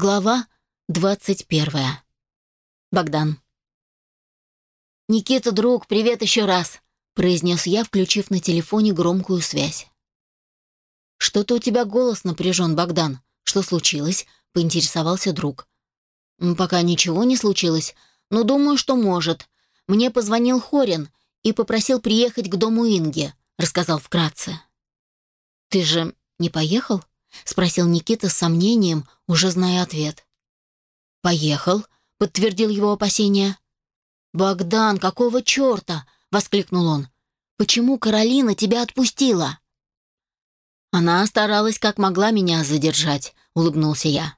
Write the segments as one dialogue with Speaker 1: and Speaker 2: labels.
Speaker 1: Глава двадцать первая. Богдан. «Никита, друг, привет еще раз!» — произнес я, включив на телефоне громкую связь. «Что-то у тебя голос напряжен, Богдан. Что случилось?» — поинтересовался друг. «Пока ничего не случилось, но думаю, что может. Мне позвонил Хорин и попросил приехать к дому Инги», — рассказал вкратце. «Ты же не поехал?» — спросил Никита с сомнением, уже зная ответ. «Поехал», — подтвердил его опасения. «Богдан, какого черта?» — воскликнул он. «Почему Каролина тебя отпустила?» «Она старалась, как могла меня задержать», — улыбнулся я.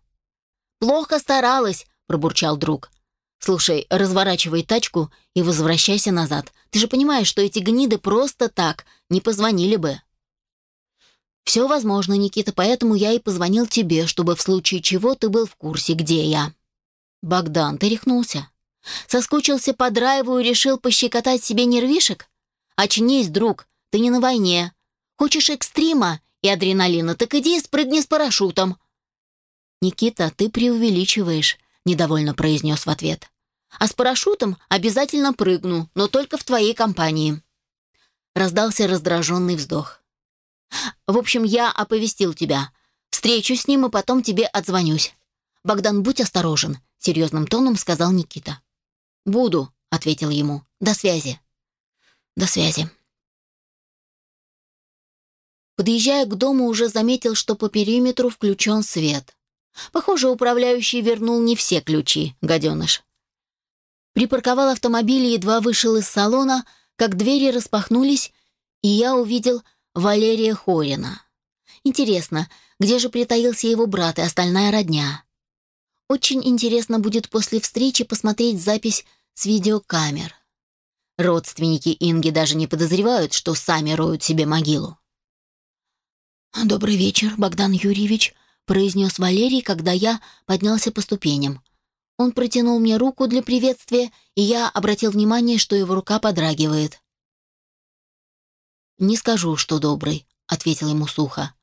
Speaker 1: «Плохо старалась», — пробурчал друг. «Слушай, разворачивай тачку и возвращайся назад. Ты же понимаешь, что эти гниды просто так не позвонили бы». «Все возможно, Никита, поэтому я и позвонил тебе, чтобы в случае чего ты был в курсе, где я». «Богдан, ты рехнулся? Соскучился по драйву и решил пощекотать себе нервишек? Очнись, друг, ты не на войне. Хочешь экстрима и адреналина, так иди и спрыгни с парашютом». «Никита, ты преувеличиваешь», — недовольно произнес в ответ. «А с парашютом обязательно прыгну, но только в твоей компании». Раздался раздраженный вздох. «В общем, я оповестил тебя. Встречусь с ним и потом тебе отзвонюсь. Богдан, будь осторожен», — серьезным тоном сказал Никита. «Буду», — ответил ему. «До связи». «До связи». Подъезжая к дому, уже заметил, что по периметру включен свет. Похоже, управляющий вернул не все ключи, гаденыш. Припарковал автомобиль и едва вышел из салона, как двери распахнулись, и я увидел Валерия Хорина. Интересно, где же притаился его брат и остальная родня? Очень интересно будет после встречи посмотреть запись с видеокамер. Родственники Инги даже не подозревают, что сами роют себе могилу. «Добрый вечер, Богдан Юрьевич», — произнес Валерий, когда я поднялся по ступеням. Он протянул мне руку для приветствия, и я обратил внимание, что его рука подрагивает. «Не скажу, что добрый», — ответил ему сухо.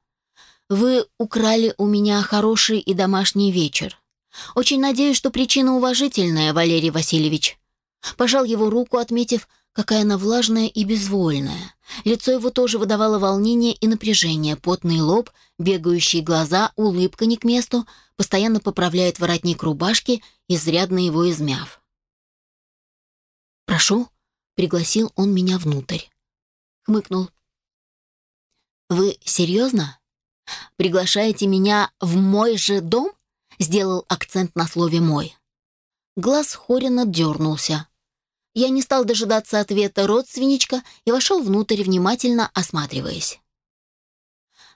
Speaker 1: «Вы украли у меня хороший и домашний вечер. Очень надеюсь, что причина уважительная, Валерий Васильевич. Пожал его руку, отметив, какая она влажная и безвольная. Лицо его тоже выдавало волнение и напряжение, потный лоб, бегающие глаза, улыбка не к месту, постоянно поправляет воротник рубашки, изрядно его измяв. «Прошу», — пригласил он меня внутрь. Хмыкнул. «Вы серьезно? Приглашаете меня в мой же дом?» Сделал акцент на слове «мой». Глаз Хорина дернулся. Я не стал дожидаться ответа родственничка и вошел внутрь, внимательно осматриваясь.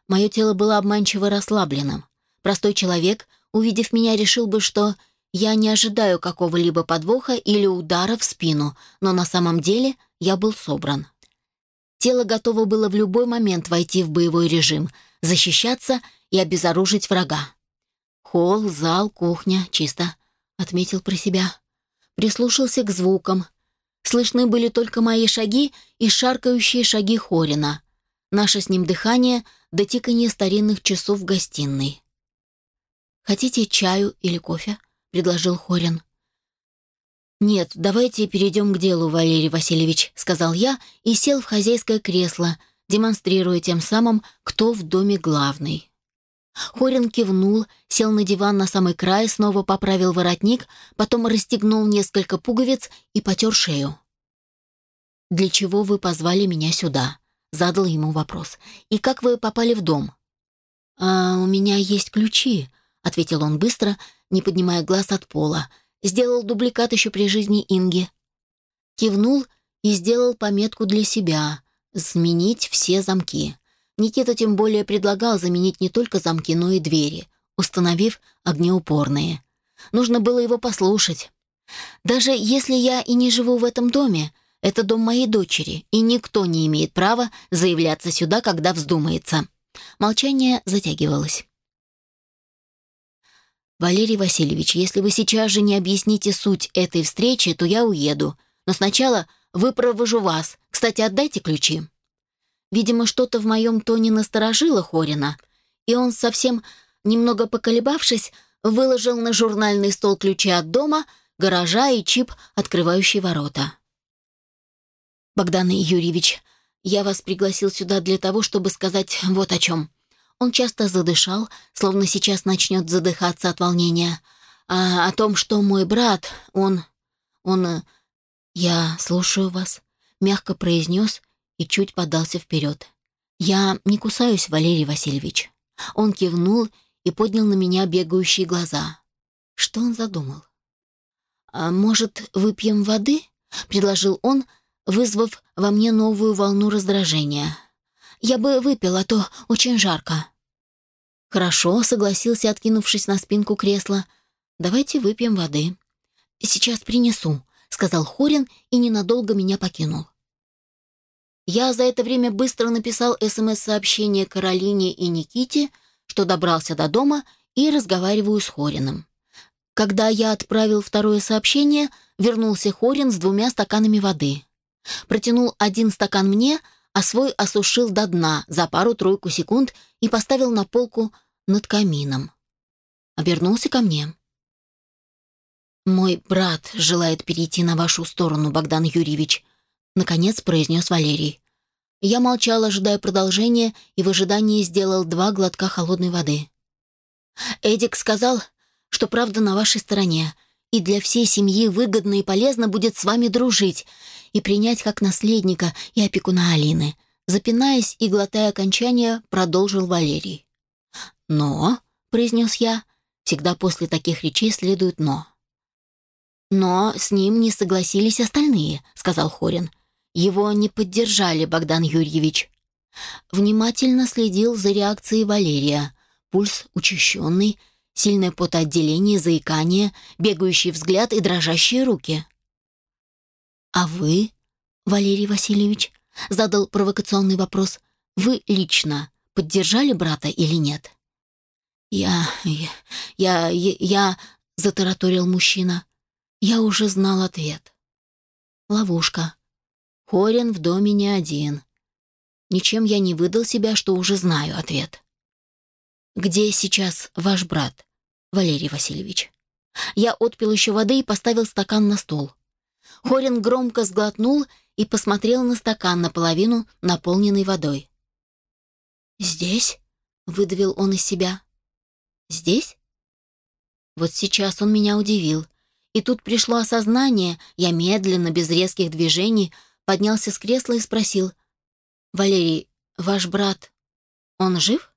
Speaker 1: Мое тело было обманчиво расслабленным. Простой человек, увидев меня, решил бы, что я не ожидаю какого-либо подвоха или удара в спину, но на самом деле я был собран. Тело готово было в любой момент войти в боевой режим, защищаться и обезоружить врага. Холл, зал, кухня, чисто, отметил про себя. Прислушался к звукам. Слышны были только мои шаги и шаркающие шаги Хорина. Наше с ним дыхание до тиканье старинных часов в гостиной. «Хотите чаю или кофе?» — предложил Хорин. «Нет, давайте перейдем к делу, Валерий Васильевич», — сказал я и сел в хозяйское кресло, демонстрируя тем самым, кто в доме главный. Хорин кивнул, сел на диван на самый край, снова поправил воротник, потом расстегнул несколько пуговиц и потер шею. «Для чего вы позвали меня сюда?» — задал ему вопрос. «И как вы попали в дом?» «А у меня есть ключи», — ответил он быстро, не поднимая глаз от пола. Сделал дубликат еще при жизни Инги. Кивнул и сделал пометку для себя — «Сменить все замки». Никита тем более предлагал заменить не только замки, но и двери, установив огнеупорные. Нужно было его послушать. Даже если я и не живу в этом доме, это дом моей дочери, и никто не имеет права заявляться сюда, когда вздумается. Молчание затягивалось. «Валерий Васильевич, если вы сейчас же не объясните суть этой встречи, то я уеду. Но сначала выпровожу вас. Кстати, отдайте ключи». Видимо, что-то в моем тоне насторожило Хорина, и он, совсем немного поколебавшись, выложил на журнальный стол ключи от дома, гаража и чип, открывающий ворота. «Богдан Юрьевич, я вас пригласил сюда для того, чтобы сказать вот о чем». Он часто задышал, словно сейчас начнет задыхаться от волнения. А о том, что мой брат, он... он... Э, «Я слушаю вас», — мягко произнес и чуть подался вперед. «Я не кусаюсь, Валерий Васильевич». Он кивнул и поднял на меня бегающие глаза. Что он задумал? «А может, выпьем воды?» — предложил он, вызвав во мне новую волну раздражения. «Я бы выпил, а то очень жарко». «Хорошо», — согласился, откинувшись на спинку кресла. «Давайте выпьем воды». «Сейчас принесу», — сказал Хорин и ненадолго меня покинул. Я за это время быстро написал СМС-сообщение Каролине и Никите, что добрался до дома и разговариваю с Хорином. Когда я отправил второе сообщение, вернулся Хорин с двумя стаканами воды. Протянул один стакан мне, а свой осушил до дна за пару-тройку секунд и поставил на полку над камином. Обернулся ко мне. «Мой брат желает перейти на вашу сторону, Богдан Юрьевич», наконец произнес Валерий. Я молчал, ожидая продолжения, и в ожидании сделал два глотка холодной воды. Эдик сказал, что правда на вашей стороне, и для всей семьи выгодно и полезно будет с вами дружить и принять как наследника и опекуна Алины. Запинаясь и глотая окончания, продолжил Валерий. «Но», — произнес я, — всегда после таких речей следует «но». «Но с ним не согласились остальные», — сказал Хорин. Его не поддержали, Богдан Юрьевич. Внимательно следил за реакцией Валерия. Пульс учащенный, сильное потоотделение, заикание, бегающий взгляд и дрожащие руки. «А вы, Валерий Васильевич?» — задал провокационный вопрос. «Вы лично поддержали брата или нет?» «Я... я... я... я...», затараторил мужчина. Я уже знал ответ. Ловушка. Хорин в доме не один. Ничем я не выдал себя, что уже знаю ответ. «Где сейчас ваш брат, Валерий Васильевич?» Я отпил еще воды и поставил стакан на стол. Хорин громко сглотнул и посмотрел на стакан наполовину, наполненный водой. «Здесь?» — выдавил он из себя. «Здесь?» Вот сейчас он меня удивил. И тут пришло осознание, я медленно, без резких движений, поднялся с кресла и спросил. «Валерий, ваш брат, он жив?»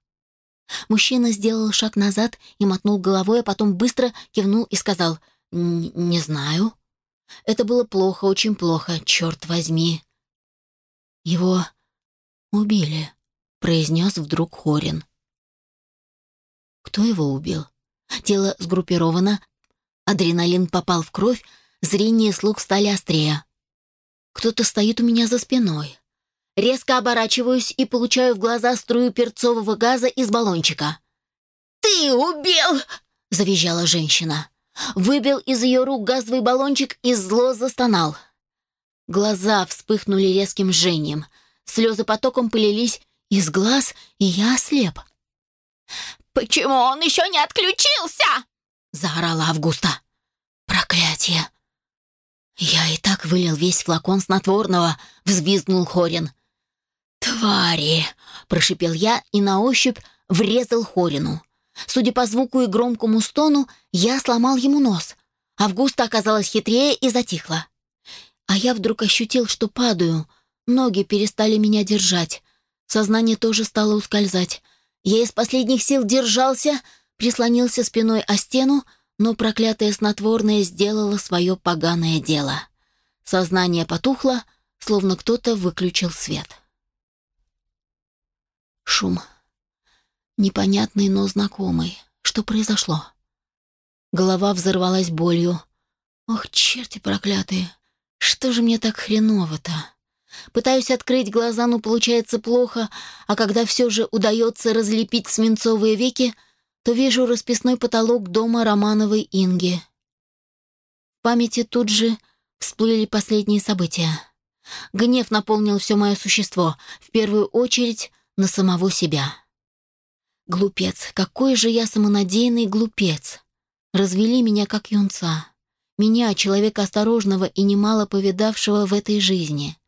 Speaker 1: Мужчина сделал шаг назад и мотнул головой, а потом быстро кивнул и сказал «Не знаю». Это было плохо, очень плохо, черт возьми. «Его убили», — произнес вдруг Хорин. Кто его убил? Тело сгруппировано, адреналин попал в кровь, зрение и слух стали острее. Кто-то стоит у меня за спиной. Резко оборачиваюсь и получаю в глаза струю перцового газа из баллончика. «Ты убил!» — завизжала женщина. Выбил из ее рук газовый баллончик и зло застонал. Глаза вспыхнули резким жжением. Слезы потоком полились из глаз, и я ослеп. «Почему он еще не отключился?» — заорала Августа. «Проклятие! «Я и так вылил весь флакон снотворного», — взвизгнул Хорин. «Твари!» — прошипел я и на ощупь врезал Хорину. Судя по звуку и громкому стону, я сломал ему нос. Августа оказалась хитрее и затихла. А я вдруг ощутил, что падаю. Ноги перестали меня держать. Сознание тоже стало ускользать. Я из последних сил держался, прислонился спиной о стену, но проклятое снотворное сделало свое поганое дело. Сознание потухло, словно кто-то выключил свет. Шум. Непонятный, но знакомый. Что произошло? Голова взорвалась болью. Ох, черти проклятые! Что же мне так хреново-то? Пытаюсь открыть глаза, но получается плохо, а когда все же удается разлепить свинцовые веки, то вижу расписной потолок дома Романовой Инги. В памяти тут же всплыли последние события. Гнев наполнил все мое существо, в первую очередь на самого себя. Глупец, какой же я самонадеянный глупец. развели меня как юнца. Меня, человека осторожного и немало повидавшего в этой жизни.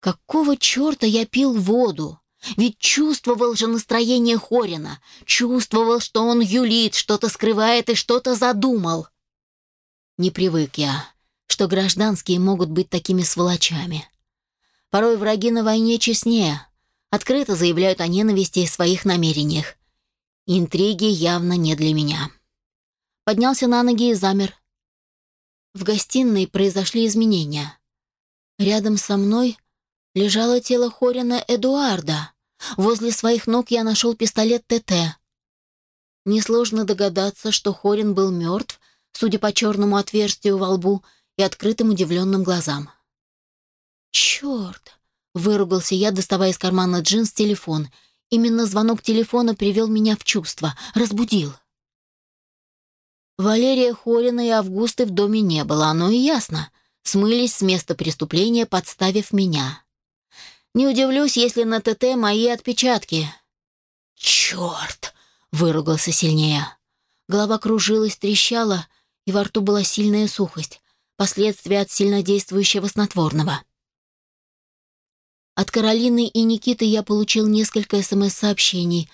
Speaker 1: Какого черта я пил воду? Ведь чувствовал же настроение Хорина, чувствовал, что он юлит, что-то скрывает и что-то задумал. Не привык я, что гражданские могут быть такими сволочами. Порой враги на войне честнее, открыто заявляют о ненависти и своих намерениях. Интриги явно не для меня. Поднялся на ноги и замер. В гостиной произошли изменения. Рядом со мной лежало тело Хорина Эдуарда. Возле своих ног я нашел пистолет ТТ. Несложно догадаться, что Хорин был мертв, судя по черному отверстию во лбу и открытым удивленным глазам. «Черт!» — выругался я, доставая из кармана джинс телефон. Именно звонок телефона привел меня в чувство, разбудил. Валерия Хорина и Августы в доме не было, оно и ясно. Смылись с места преступления, подставив меня. Не удивлюсь, если на ТТ мои отпечатки. «Черт!» — выругался сильнее. Голова кружилась, трещала, и во рту была сильная сухость, последствия от сильнодействующего снотворного. От Каролины и Никиты я получил несколько СМС-сообщений.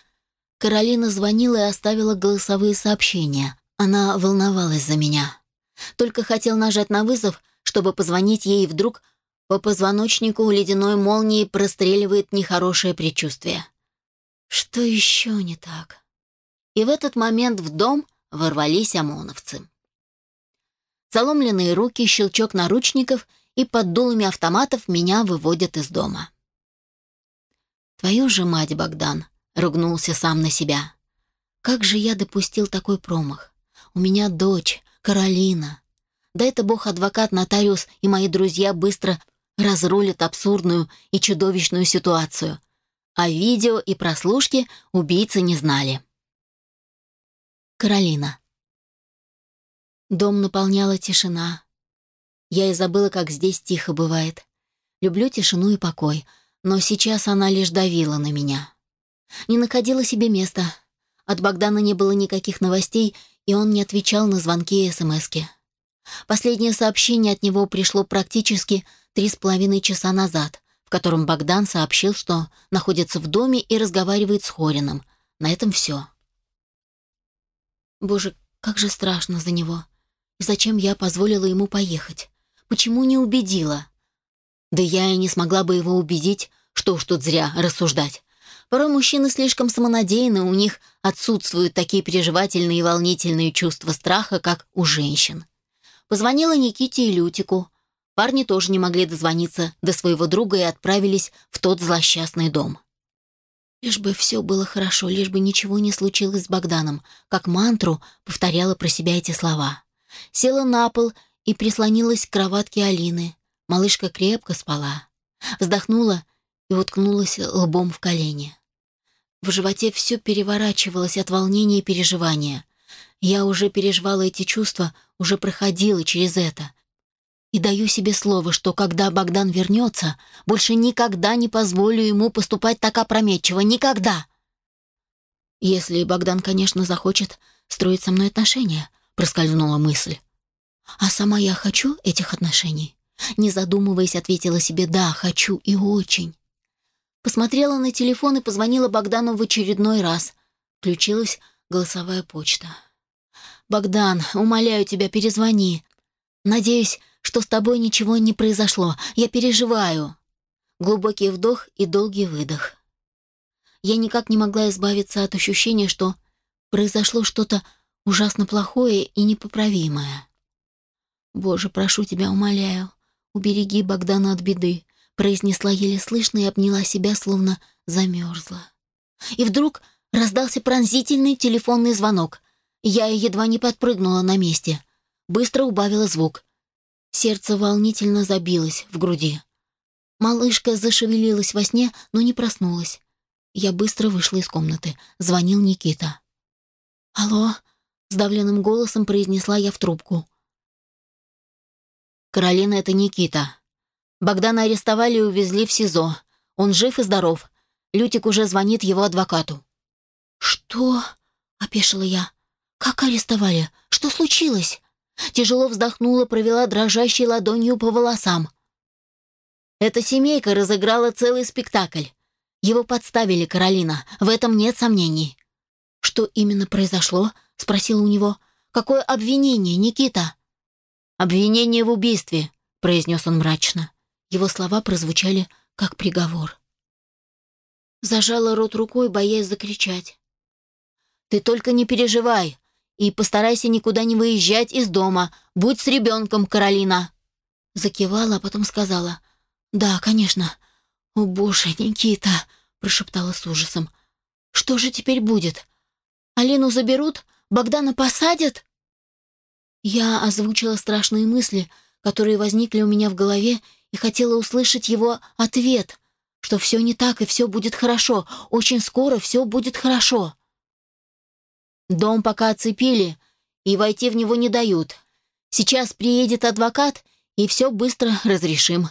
Speaker 1: Каролина звонила и оставила голосовые сообщения. Она волновалась за меня. Только хотел нажать на вызов, чтобы позвонить ей, и вдруг по позвоночнику ледяной молнии простреливает нехорошее предчувствие. Что еще не так? И в этот момент в дом ворвались ОМОНовцы. Заломленные руки, щелчок наручников, и под дулами автоматов меня выводят из дома. «Твою же мать, Богдан!» — ругнулся сам на себя. «Как же я допустил такой промах? У меня дочь, Каролина. Да это бог-адвокат, нотариус и мои друзья быстро разрулят абсурдную и чудовищную ситуацию. А видео и прослушки убийцы не знали. Каролина. Дом наполняла тишина. Я и забыла, как здесь тихо бывает. Люблю тишину и покой, но сейчас она лишь давила на меня. Не находила себе места. От Богдана не было никаких новостей, и он не отвечал на звонки и смски. Последнее сообщение от него пришло практически три с половиной часа назад, в котором Богдан сообщил, что находится в доме и разговаривает с Хорином. На этом все. Боже, как же страшно за него. Зачем я позволила ему поехать? Почему не убедила? Да я и не смогла бы его убедить, что уж тут зря рассуждать. Порой мужчины слишком самонадеянны, у них отсутствуют такие переживательные и волнительные чувства страха, как у женщин. Позвонила Никите и Лютику. Парни тоже не могли дозвониться до своего друга и отправились в тот злосчастный дом. Лишь бы все было хорошо, лишь бы ничего не случилось с Богданом, как мантру повторяла про себя эти слова. Села на пол и прислонилась к кроватке Алины. Малышка крепко спала. Вздохнула и уткнулась лбом в колени. В животе все переворачивалось от волнения и переживания. Я уже переживала эти чувства, уже проходила через это. И даю себе слово, что когда Богдан вернется, больше никогда не позволю ему поступать так опрометчиво. Никогда! Если Богдан, конечно, захочет строить со мной отношения, проскользнула мысль. А сама я хочу этих отношений. Не задумываясь, ответила себе «да, хочу и очень». Посмотрела на телефон и позвонила Богдану в очередной раз. Включилась голосовая почта. «Богдан, умоляю тебя, перезвони. Надеюсь, что с тобой ничего не произошло. Я переживаю». Глубокий вдох и долгий выдох. Я никак не могла избавиться от ощущения, что произошло что-то ужасно плохое и непоправимое. «Боже, прошу тебя, умоляю, убереги Богдана от беды», произнесла еле слышно и обняла себя, словно замерзла. И вдруг раздался пронзительный телефонный звонок. Я едва не подпрыгнула на месте. Быстро убавила звук. Сердце волнительно забилось в груди. Малышка зашевелилась во сне, но не проснулась. Я быстро вышла из комнаты. Звонил Никита. «Алло?» — сдавленным голосом произнесла я в трубку. «Каролина, это Никита. Богдана арестовали и увезли в СИЗО. Он жив и здоров. Лютик уже звонит его адвокату». «Что?» — опешила я. «Как арестовали? Что случилось?» Тяжело вздохнула, провела дрожащей ладонью по волосам. Эта семейка разыграла целый спектакль. Его подставили, Каролина, в этом нет сомнений. «Что именно произошло?» — спросила у него. «Какое обвинение, Никита?» «Обвинение в убийстве», — произнес он мрачно. Его слова прозвучали как приговор. Зажала рот рукой, боясь закричать. «Ты только не переживай и постарайся никуда не выезжать из дома. Будь с ребенком, Каролина!» Закивала, а потом сказала. «Да, конечно. О, боже, Никита!» прошептала с ужасом. «Что же теперь будет? Алину заберут? Богдана посадят?» Я озвучила страшные мысли, которые возникли у меня в голове, и хотела услышать его ответ, что все не так и все будет хорошо, очень скоро все будет хорошо. Дом пока оцепили, и войти в него не дают. Сейчас приедет адвокат, и все быстро разрешим.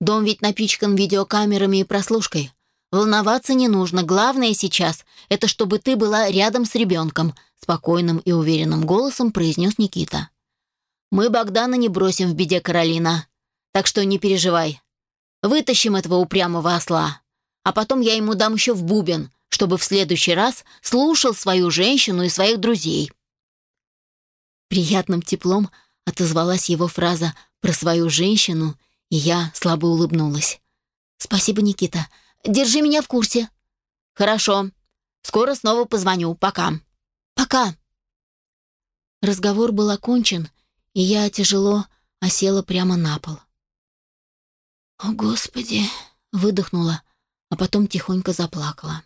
Speaker 1: Дом ведь напичкан видеокамерами и прослушкой. Волноваться не нужно. Главное сейчас — это чтобы ты была рядом с ребенком», — спокойным и уверенным голосом произнес Никита. «Мы Богдана не бросим в беде, Каролина. Так что не переживай. Вытащим этого упрямого осла. А потом я ему дам еще в бубен, чтобы в следующий раз слушал свою женщину и своих друзей». Приятным теплом отозвалась его фраза про свою женщину, и я слабо улыбнулась. «Спасибо, Никита. Держи меня в курсе». «Хорошо. Скоро снова позвоню. Пока». «Пока». Разговор был окончен, и я тяжело осела прямо на пол. «О, Господи!» — выдохнула, а потом тихонько заплакала.